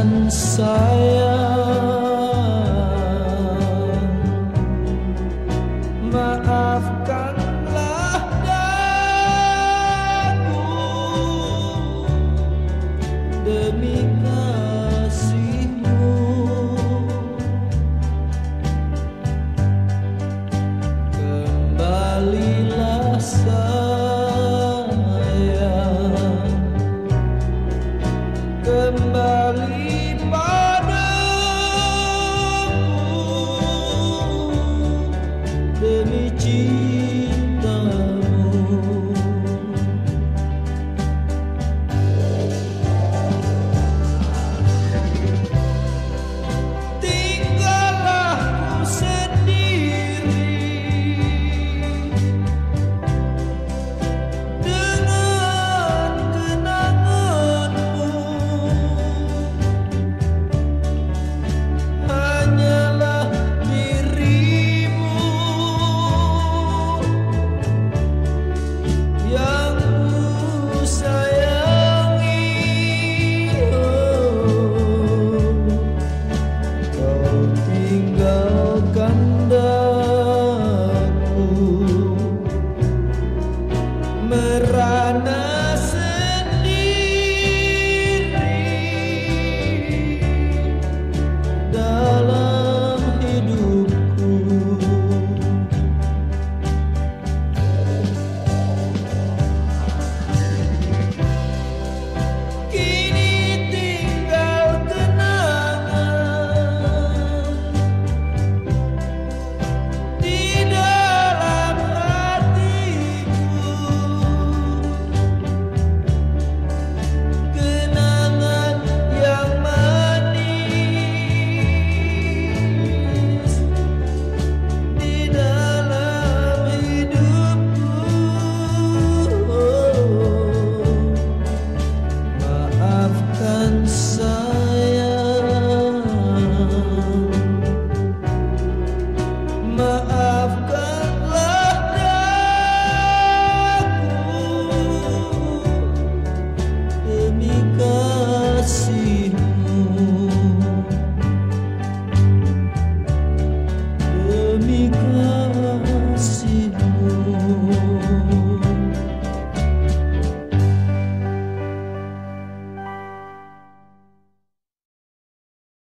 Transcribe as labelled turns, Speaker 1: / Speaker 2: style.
Speaker 1: maafkan saya Maafkanlah Kembali menikah